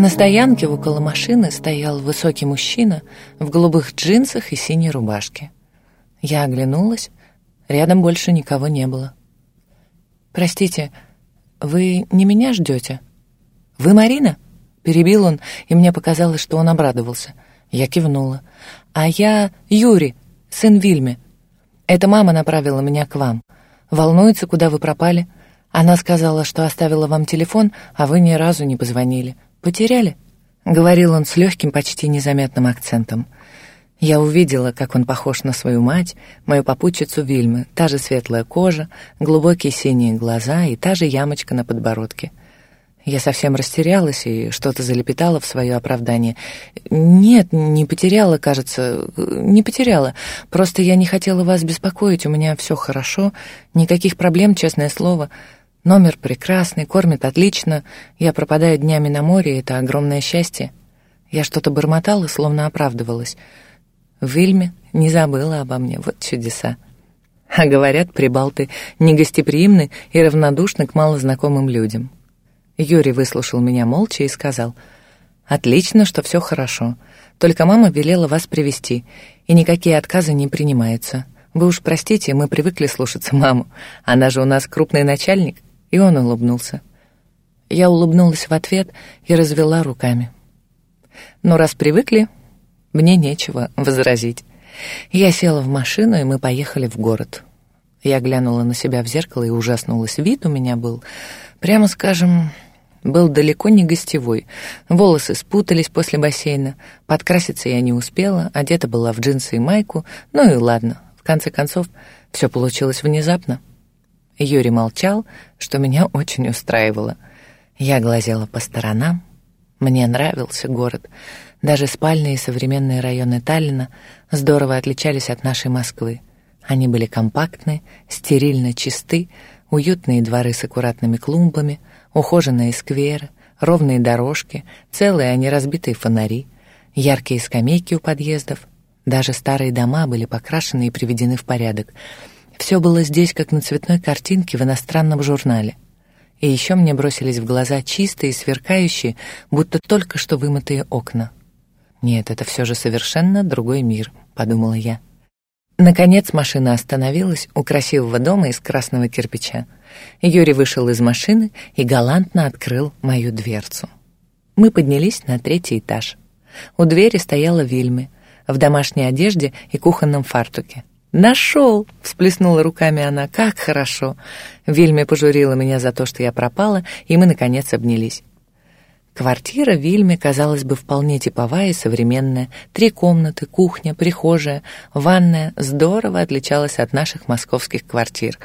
На стоянке около машины стоял высокий мужчина в голубых джинсах и синей рубашке. Я оглянулась, рядом больше никого не было. «Простите, вы не меня ждете?» «Вы Марина?» — перебил он, и мне показалось, что он обрадовался. Я кивнула. «А я Юрий, сын Вильме. Эта мама направила меня к вам. Волнуется, куда вы пропали. Она сказала, что оставила вам телефон, а вы ни разу не позвонили. Потеряли?» — говорил он с легким, почти незаметным акцентом. Я увидела, как он похож на свою мать, мою попутчицу Вильмы, та же светлая кожа, глубокие синие глаза и та же ямочка на подбородке. Я совсем растерялась и что-то залепетала в свое оправдание. «Нет, не потеряла, кажется, не потеряла. Просто я не хотела вас беспокоить, у меня все хорошо, никаких проблем, честное слово». Номер прекрасный, кормит отлично. Я пропадаю днями на море, это огромное счастье. Я что-то бормотала, словно оправдывалась. Вильме не забыла обо мне, вот чудеса. А говорят, прибалты негостеприимны и равнодушны к малознакомым людям. Юрий выслушал меня молча и сказал, «Отлично, что все хорошо. Только мама велела вас привести, и никакие отказы не принимаются. Вы уж простите, мы привыкли слушаться маму. Она же у нас крупный начальник». И он улыбнулся. Я улыбнулась в ответ и развела руками. Но раз привыкли, мне нечего возразить. Я села в машину, и мы поехали в город. Я глянула на себя в зеркало и ужаснулась. Вид у меня был, прямо скажем, был далеко не гостевой. Волосы спутались после бассейна. Подкраситься я не успела, одета была в джинсы и майку. Ну и ладно, в конце концов, все получилось внезапно. Юрий молчал, что меня очень устраивало. Я глазела по сторонам. Мне нравился город. Даже спальные и современные районы Таллина здорово отличались от нашей Москвы. Они были компактны, стерильно чисты, уютные дворы с аккуратными клумбами, ухоженные скверы, ровные дорожки, целые, а не разбитые фонари, яркие скамейки у подъездов. Даже старые дома были покрашены и приведены в порядок — все было здесь, как на цветной картинке в иностранном журнале. И еще мне бросились в глаза чистые, сверкающие, будто только что вымытые окна. «Нет, это все же совершенно другой мир», — подумала я. Наконец машина остановилась у красивого дома из красного кирпича. Юрий вышел из машины и галантно открыл мою дверцу. Мы поднялись на третий этаж. У двери стояла Вильме в домашней одежде и кухонном фартуке. «Нашел!» — всплеснула руками она. «Как хорошо!» Вильме пожурила меня за то, что я пропала, и мы, наконец, обнялись. Квартира Вильме, казалось бы, вполне типовая и современная. Три комнаты, кухня, прихожая, ванная здорово отличалась от наших московских квартир.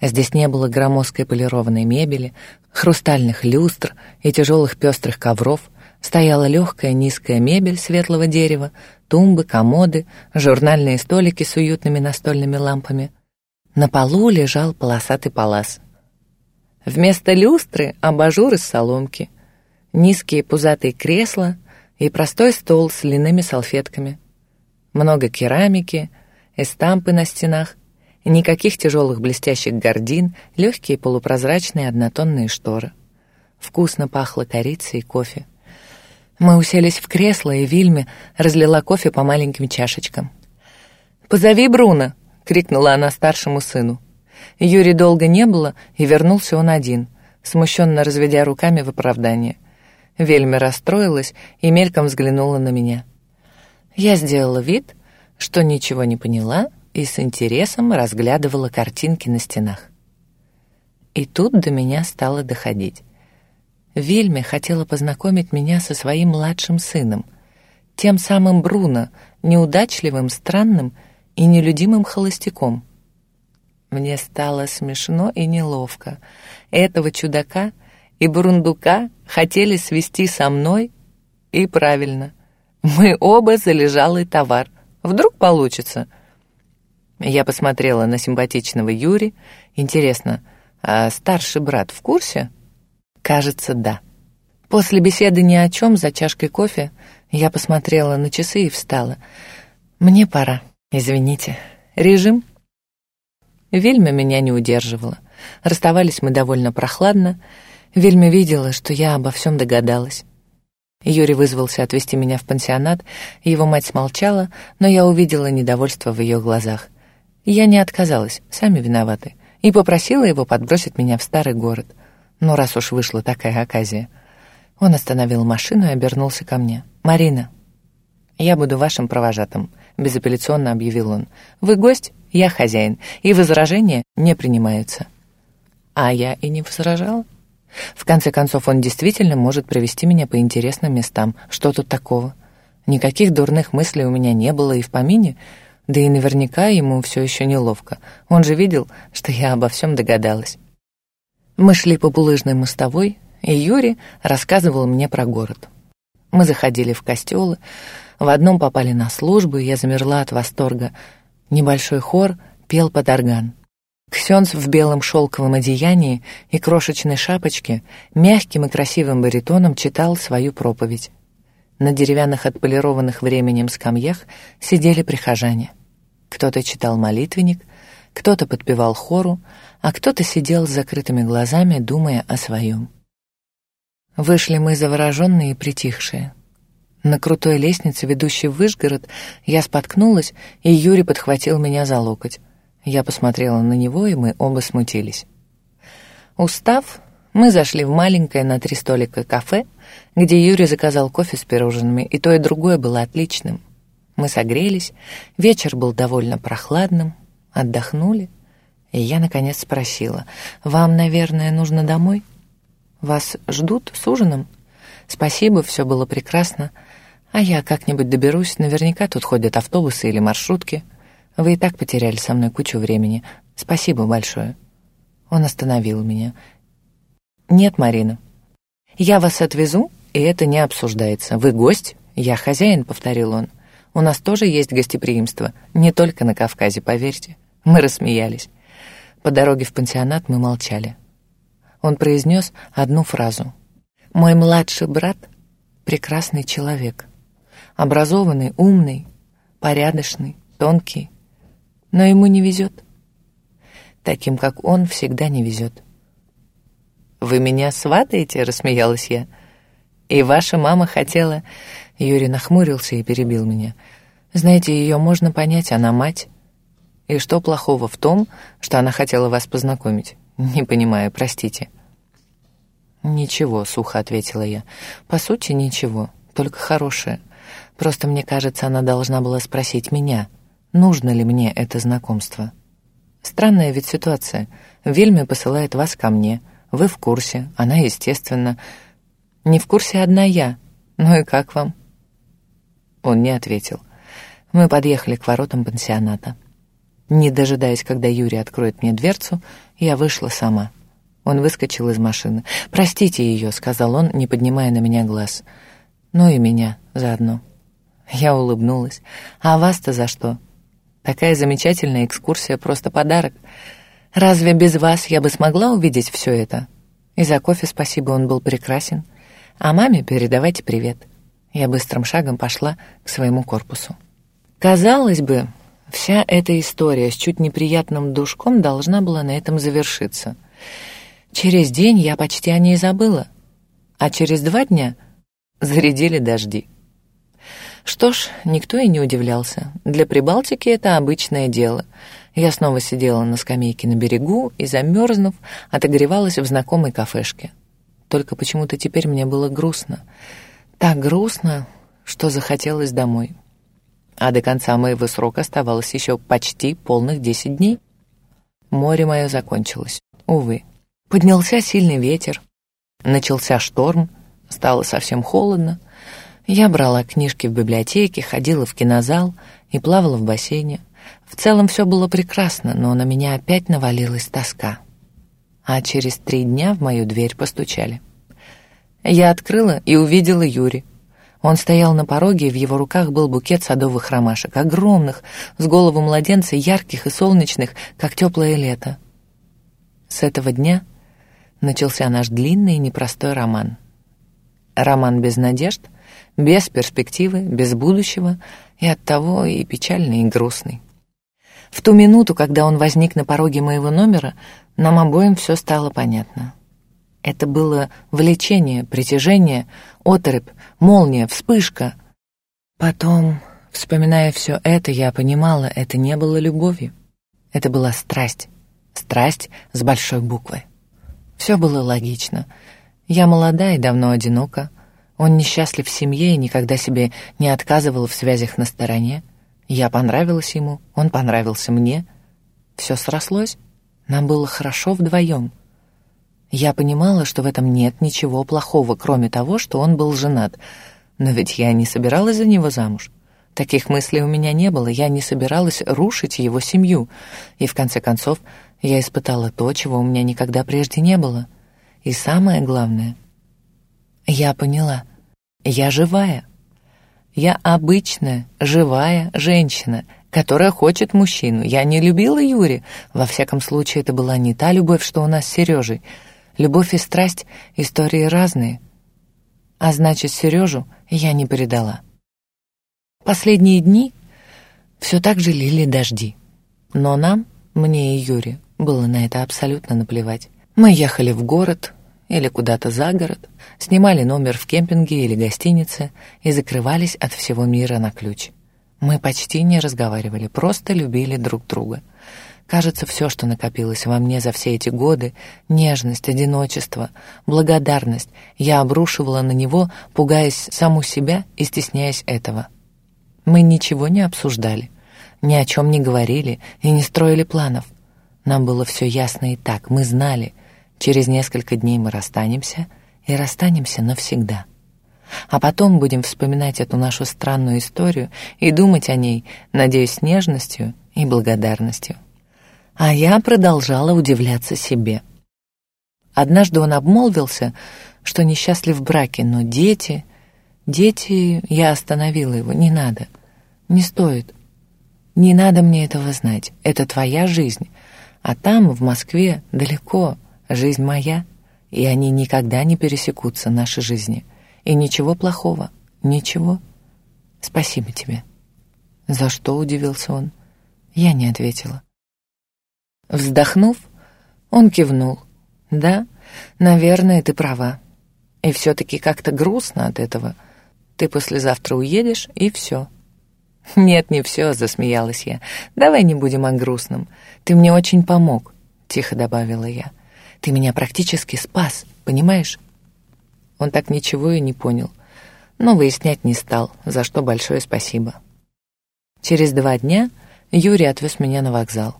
Здесь не было громоздкой полированной мебели, хрустальных люстр и тяжелых пестрых ковров — Стояла легкая низкая мебель светлого дерева, тумбы, комоды, журнальные столики с уютными настольными лампами. На полу лежал полосатый палас. Вместо люстры — абажур из соломки, низкие пузатые кресла и простой стол с длинными салфетками. Много керамики, эстампы на стенах, никаких тяжелых блестящих гордин, легкие полупрозрачные однотонные шторы. Вкусно пахло корицей и кофе. Мы уселись в кресло, и Вильме разлила кофе по маленьким чашечкам. «Позови Бруно!» — крикнула она старшему сыну. Юрий долго не было, и вернулся он один, смущенно разведя руками в оправдание. Вельме расстроилась и мельком взглянула на меня. Я сделала вид, что ничего не поняла, и с интересом разглядывала картинки на стенах. И тут до меня стало доходить. Вильме хотела познакомить меня со своим младшим сыном, тем самым Бруно, неудачливым, странным и нелюдимым холостяком. Мне стало смешно и неловко. Этого чудака и бурундука хотели свести со мной, и правильно. Мы оба залежалый товар. Вдруг получится. Я посмотрела на симпатичного Юри. Интересно, а старший брат в курсе? Кажется, да. После беседы ни о чем за чашкой кофе я посмотрела на часы и встала. Мне пора. Извините. Режим? Вельма меня не удерживала. Расставались мы довольно прохладно. Вельма видела, что я обо всем догадалась. Юрий вызвался отвезти меня в пансионат, его мать смолчала, но я увидела недовольство в ее глазах. Я не отказалась, сами виноваты, и попросила его подбросить меня в старый город. Ну, раз уж вышла такая оказия. Он остановил машину и обернулся ко мне. «Марина, я буду вашим провожатым», — безапелляционно объявил он. «Вы гость, я хозяин, и возражения не принимаются». А я и не возражала. В конце концов, он действительно может провести меня по интересным местам. Что тут такого? Никаких дурных мыслей у меня не было и в помине, да и наверняка ему все еще неловко. Он же видел, что я обо всем догадалась. Мы шли по булыжной мостовой, и Юрий рассказывал мне про город. Мы заходили в костелы, в одном попали на службу, и я замерла от восторга. Небольшой хор пел под орган. Ксенц в белом шелковом одеянии и крошечной шапочке мягким и красивым баритоном читал свою проповедь. На деревянных отполированных временем скамьях сидели прихожане. Кто-то читал молитвенник, кто-то подпевал хору, а кто-то сидел с закрытыми глазами, думая о своем. Вышли мы завороженные и притихшие. На крутой лестнице, ведущей в Вышгород, я споткнулась, и Юрий подхватил меня за локоть. Я посмотрела на него, и мы оба смутились. Устав, мы зашли в маленькое на три столика кафе, где Юрий заказал кофе с пирожными, и то и другое было отличным. Мы согрелись, вечер был довольно прохладным, отдохнули, и я, наконец, спросила, «Вам, наверное, нужно домой? Вас ждут с ужином?» «Спасибо, все было прекрасно. А я как-нибудь доберусь, наверняка тут ходят автобусы или маршрутки». Вы и так потеряли со мной кучу времени. Спасибо большое». Он остановил меня. «Нет, Марина. Я вас отвезу, и это не обсуждается. Вы гость, я хозяин», — повторил он. «У нас тоже есть гостеприимство, не только на Кавказе, поверьте». Мы рассмеялись. По дороге в пансионат мы молчали. Он произнес одну фразу. «Мой младший брат — прекрасный человек. Образованный, умный, порядочный, тонкий, но ему не везет. Таким, как он, всегда не везет. «Вы меня сватаете?» — рассмеялась я. «И ваша мама хотела...» Юрий нахмурился и перебил меня. «Знаете, ее можно понять, она мать. И что плохого в том, что она хотела вас познакомить? Не понимаю, простите». «Ничего», — сухо ответила я. «По сути, ничего, только хорошее. Просто мне кажется, она должна была спросить меня» нужно ли мне это знакомство. Странная ведь ситуация. Вельме посылает вас ко мне. Вы в курсе, она, естественно. Не в курсе одна я. Ну и как вам? Он не ответил. Мы подъехали к воротам пансионата. Не дожидаясь, когда Юрий откроет мне дверцу, я вышла сама. Он выскочил из машины. «Простите ее», — сказал он, не поднимая на меня глаз. «Ну и меня заодно». Я улыбнулась. «А вас-то за что?» Такая замечательная экскурсия, просто подарок. Разве без вас я бы смогла увидеть все это? И за кофе спасибо, он был прекрасен. А маме передавайте привет. Я быстрым шагом пошла к своему корпусу. Казалось бы, вся эта история с чуть неприятным душком должна была на этом завершиться. Через день я почти о ней забыла, а через два дня зарядили дожди. Что ж, никто и не удивлялся. Для Прибалтики это обычное дело. Я снова сидела на скамейке на берегу и, замерзнув, отогревалась в знакомой кафешке. Только почему-то теперь мне было грустно. Так грустно, что захотелось домой. А до конца моего срока оставалось еще почти полных десять дней. Море мое закончилось, увы. Поднялся сильный ветер, начался шторм, стало совсем холодно — я брала книжки в библиотеке, ходила в кинозал и плавала в бассейне. В целом все было прекрасно, но на меня опять навалилась тоска. А через три дня в мою дверь постучали. Я открыла и увидела Юри. Он стоял на пороге, и в его руках был букет садовых ромашек, огромных, с голову младенца, ярких и солнечных, как теплое лето. С этого дня начался наш длинный и непростой роман. Роман без надежд — без перспективы, без будущего, и оттого и печальный, и грустный. В ту минуту, когда он возник на пороге моего номера, нам обоим все стало понятно. Это было влечение, притяжение, оторопь, молния, вспышка. Потом, вспоминая все это, я понимала, это не было любовью. Это была страсть. Страсть с большой буквы. Все было логично. Я молода и давно одинока. Он несчастлив в семье и никогда себе не отказывал в связях на стороне. Я понравилась ему, он понравился мне. Все срослось. Нам было хорошо вдвоем. Я понимала, что в этом нет ничего плохого, кроме того, что он был женат. Но ведь я не собиралась за него замуж. Таких мыслей у меня не было, я не собиралась рушить его семью. И в конце концов, я испытала то, чего у меня никогда прежде не было. И самое главное, я поняла, я живая. Я обычная, живая женщина — которая хочет мужчину. Я не любила Юри. Во всяком случае, это была не та любовь, что у нас с Сережей. Любовь и страсть — истории разные. А значит, Сережу я не предала. Последние дни все так же лили дожди. Но нам, мне и Юре, было на это абсолютно наплевать. Мы ехали в город или куда-то за город, снимали номер в кемпинге или гостинице и закрывались от всего мира на ключ. Мы почти не разговаривали, просто любили друг друга. Кажется, все, что накопилось во мне за все эти годы, нежность, одиночество, благодарность, я обрушивала на него, пугаясь саму себя и стесняясь этого. Мы ничего не обсуждали, ни о чем не говорили и не строили планов. Нам было все ясно и так, мы знали, через несколько дней мы расстанемся и расстанемся навсегда. А потом будем вспоминать эту нашу странную историю и думать о ней, надеюсь, с нежностью и благодарностью. А я продолжала удивляться себе. Однажды он обмолвился, что несчастлив в браке, но дети... Дети... Я остановила его. Не надо. Не стоит. Не надо мне этого знать. Это твоя жизнь. А там, в Москве, далеко, жизнь моя, и они никогда не пересекутся, наши жизни. И ничего плохого, ничего. Спасибо тебе. За что удивился он? Я не ответила. Вздохнув, он кивнул. Да, наверное, ты права. И все-таки как-то грустно от этого. Ты послезавтра уедешь, и все. Нет, не все, засмеялась я. Давай не будем о грустном. Ты мне очень помог, тихо добавила я. Ты меня практически спас, понимаешь? Он так ничего и не понял, но выяснять не стал, за что большое спасибо. Через два дня Юрий отвез меня на вокзал.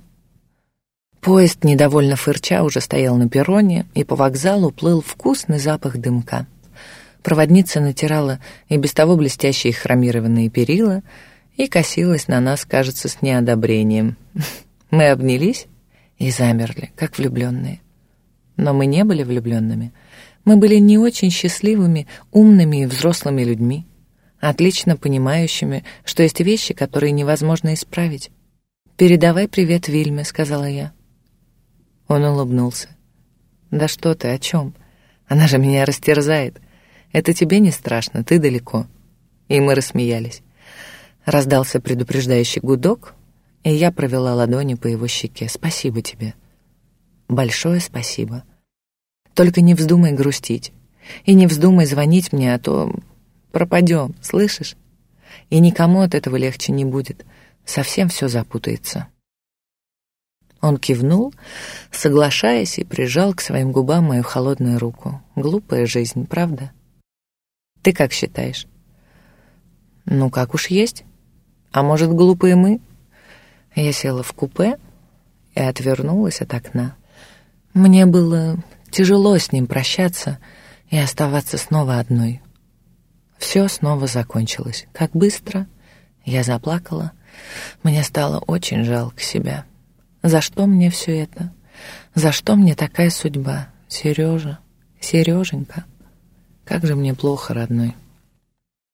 Поезд, недовольно фырча, уже стоял на перроне, и по вокзалу плыл вкусный запах дымка. Проводница натирала и без того блестящие хромированные перила и косилась на нас, кажется, с неодобрением. Мы обнялись и замерли, как влюбленные. Но мы не были влюбленными — мы были не очень счастливыми, умными и взрослыми людьми, отлично понимающими, что есть вещи, которые невозможно исправить. «Передавай привет Вильме», — сказала я. Он улыбнулся. «Да что ты, о чем? Она же меня растерзает. Это тебе не страшно, ты далеко». И мы рассмеялись. Раздался предупреждающий гудок, и я провела ладони по его щеке. «Спасибо тебе». «Большое спасибо». Только не вздумай грустить. И не вздумай звонить мне, а то пропадем, слышишь? И никому от этого легче не будет. Совсем все запутается. Он кивнул, соглашаясь, и прижал к своим губам мою холодную руку. Глупая жизнь, правда? Ты как считаешь? Ну, как уж есть. А может, глупые мы? Я села в купе и отвернулась от окна. Мне было Тяжело с ним прощаться и оставаться снова одной. Все снова закончилось. Как быстро. Я заплакала. Мне стало очень жалко себя. За что мне все это? За что мне такая судьба? Сережа, Сереженька, как же мне плохо, родной.